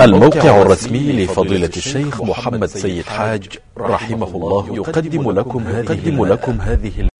الموقع الرسمي لفضيلة الشيخ محمد سيد حاج رحمه الله يقدم لكم هذه, لكم هذه